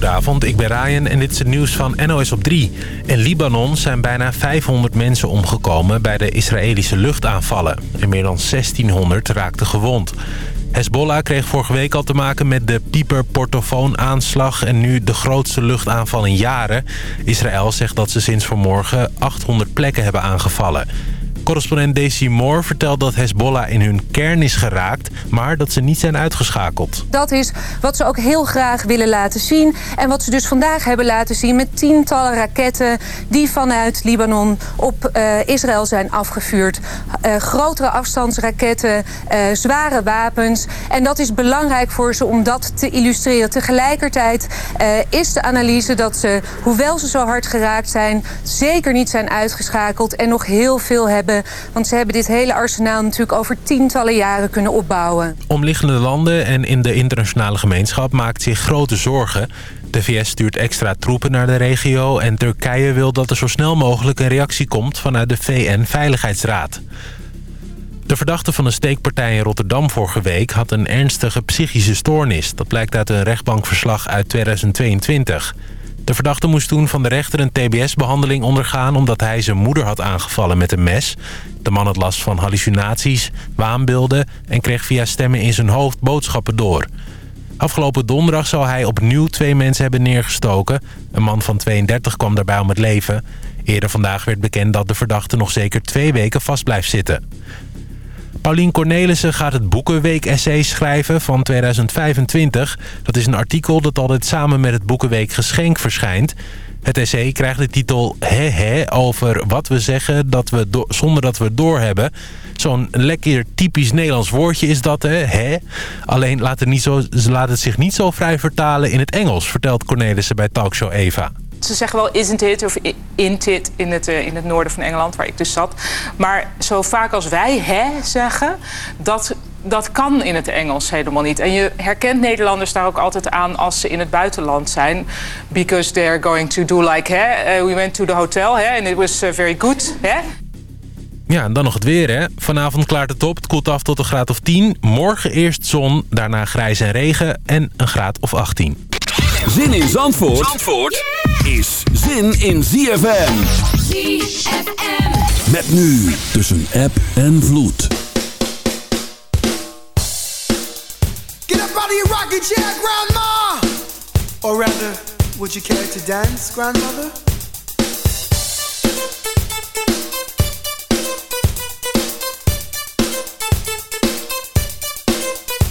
Goedenavond, ik ben Ryan en dit is het nieuws van NOS op 3. In Libanon zijn bijna 500 mensen omgekomen bij de Israëlische luchtaanvallen. En meer dan 1600 raakten gewond. Hezbollah kreeg vorige week al te maken met de pieper-portofoon-aanslag... en nu de grootste luchtaanval in jaren. Israël zegt dat ze sinds vanmorgen 800 plekken hebben aangevallen. Correspondent Daisy Moore vertelt dat Hezbollah in hun kern is geraakt... maar dat ze niet zijn uitgeschakeld. Dat is wat ze ook heel graag willen laten zien. En wat ze dus vandaag hebben laten zien met tientallen raketten... die vanuit Libanon op uh, Israël zijn afgevuurd. Uh, grotere afstandsraketten, uh, zware wapens. En dat is belangrijk voor ze om dat te illustreren. Tegelijkertijd is de analyse dat ze, hoewel ze zo hard geraakt zijn... zeker niet zijn uitgeschakeld en nog heel veel hebben want ze hebben dit hele arsenaal natuurlijk over tientallen jaren kunnen opbouwen. Omliggende landen en in de internationale gemeenschap maakt zich grote zorgen. De VS stuurt extra troepen naar de regio en Turkije wil dat er zo snel mogelijk een reactie komt vanuit de VN-veiligheidsraad. De verdachte van een steekpartij in Rotterdam vorige week had een ernstige psychische stoornis. Dat blijkt uit een rechtbankverslag uit 2022. De verdachte moest toen van de rechter een tbs-behandeling ondergaan... omdat hij zijn moeder had aangevallen met een mes. De man had last van hallucinaties, waanbeelden... en kreeg via stemmen in zijn hoofd boodschappen door. Afgelopen donderdag zou hij opnieuw twee mensen hebben neergestoken. Een man van 32 kwam daarbij om het leven. Eerder vandaag werd bekend dat de verdachte nog zeker twee weken vast blijft zitten. Paulien Cornelissen gaat het Boekenweek-essay schrijven van 2025. Dat is een artikel dat altijd samen met het Boekenweek Geschenk verschijnt. Het essay krijgt de titel He He over wat we zeggen dat we zonder dat we het doorhebben. Zo'n lekker typisch Nederlands woordje is dat, hè? He. Alleen laat het, niet zo, laat het zich niet zo vrij vertalen in het Engels, vertelt Cornelissen bij Talkshow Eva ze zeggen wel isn't it of int it in het, uh, in het noorden van Engeland, waar ik dus zat. Maar zo vaak als wij hè zeggen, dat, dat kan in het Engels helemaal niet. En je herkent Nederlanders daar ook altijd aan als ze in het buitenland zijn. Because they're going to do like, hè, uh, we went to the hotel, hè, and it was uh, very good, hè. Ja, en dan nog het weer, hè. Vanavond klaart het op. Het koelt af tot een graad of 10. Morgen eerst zon, daarna grijs en regen en een graad of 18. Zin in Zandvoort, Zandvoort is zin in ZFM. ZFM. Met nu tussen app en vloed. Get up out of your rocking chair, grandma! Or rather, would you care to dance, grandmother?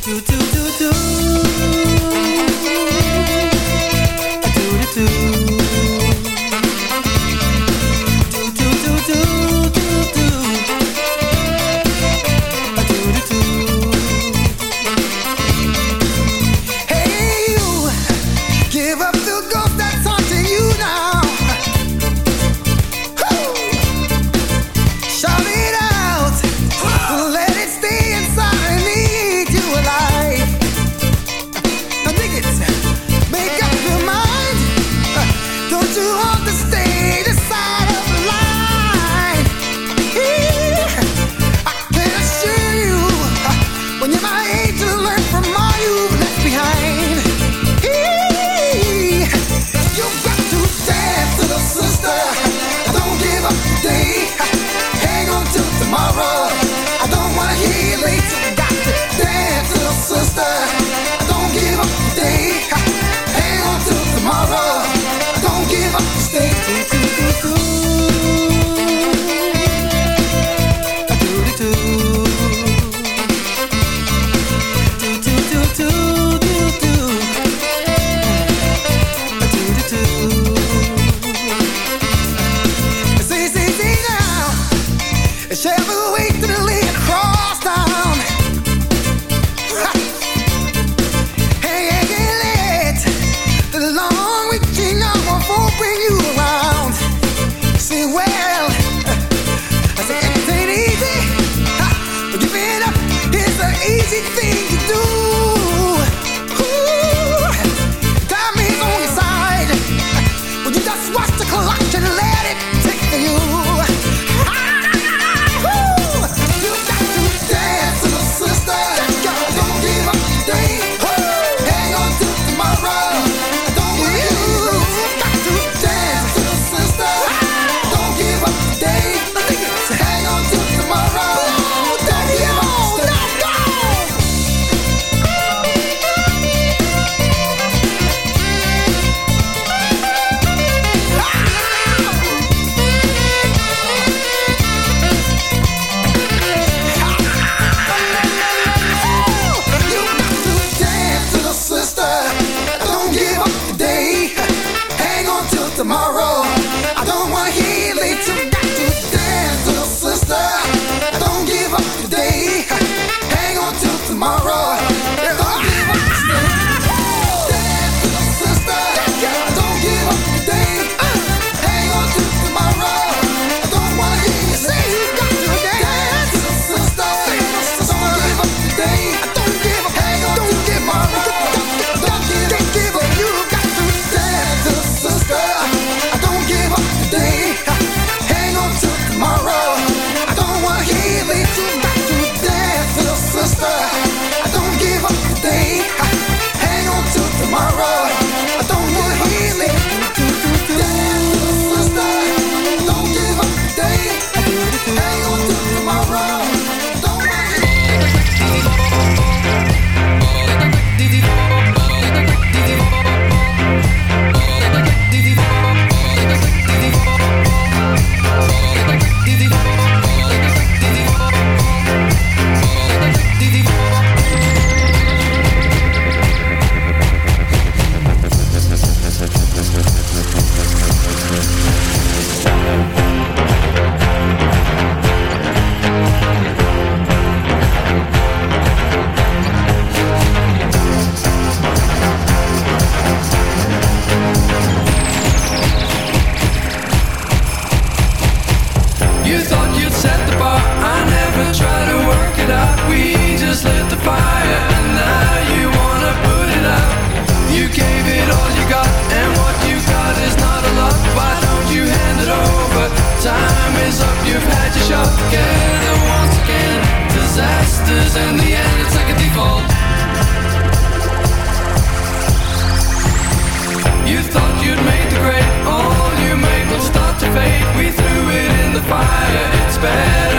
Do, do, do, do. great. All oh, you make will start to fade. We threw it in the fire. It's better.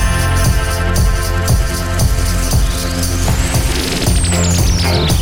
We'll.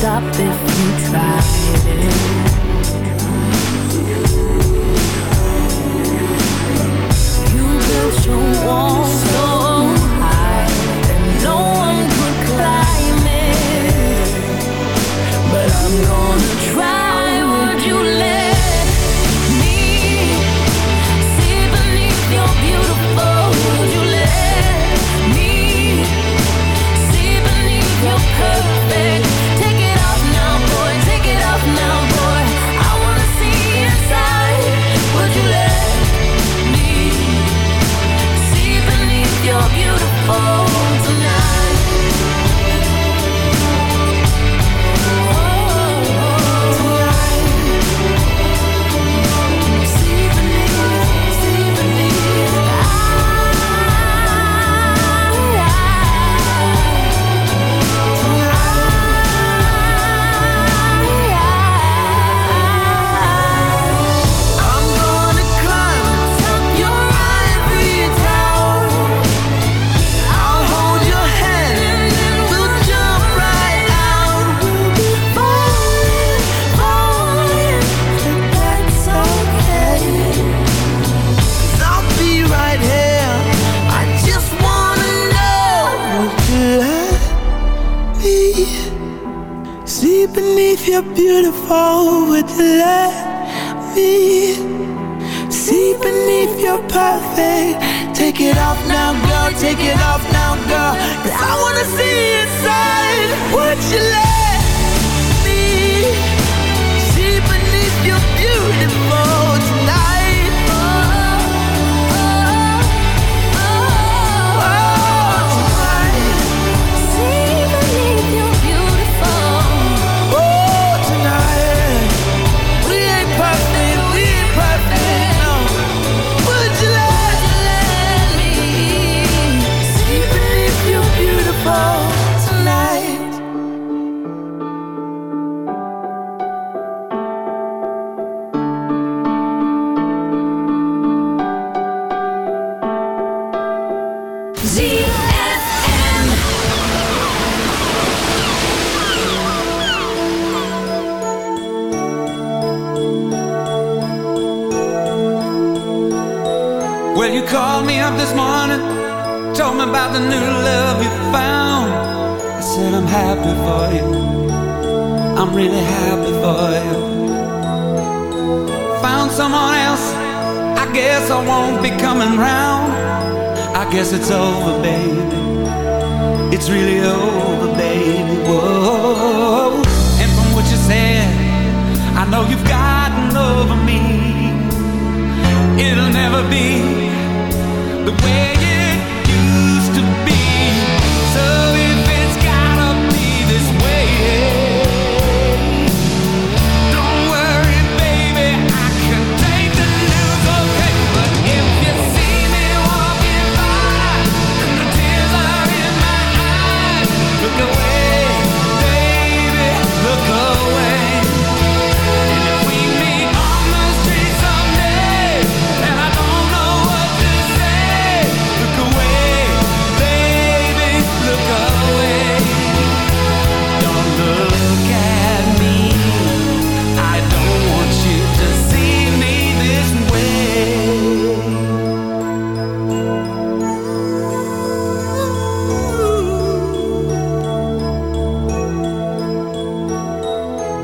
Stop if you tried it. You built your wall coming round. I guess it's over, baby. It's really over, baby. Whoa. And from what you said, I know you've gotten over me. It'll never be the way.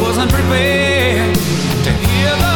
wasn't prepared to hear the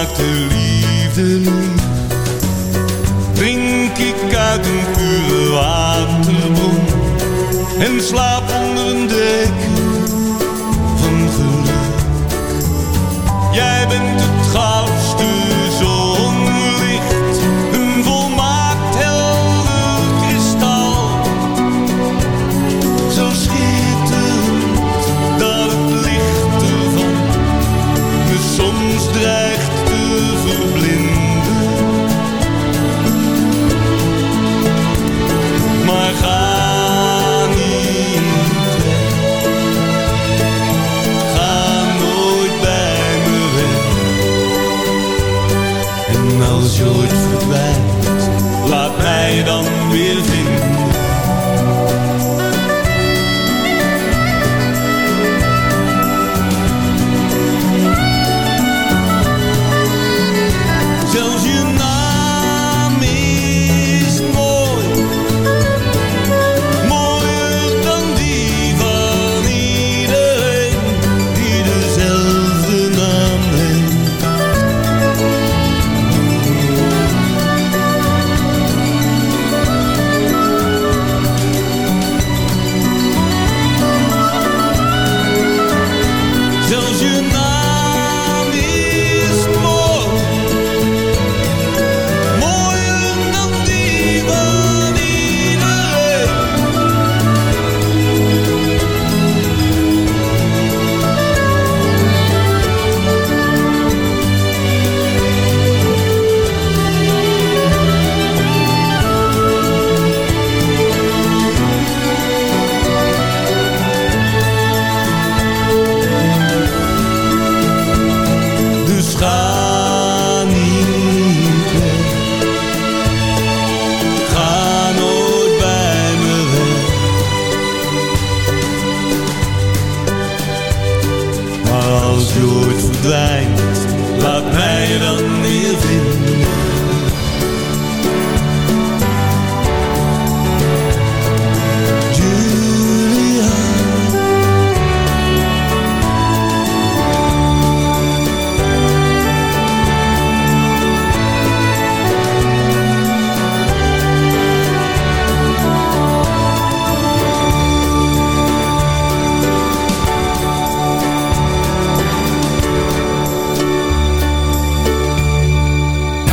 maakt de liefde niet. Drink ik uit een pure waterbron en slaap onder een dek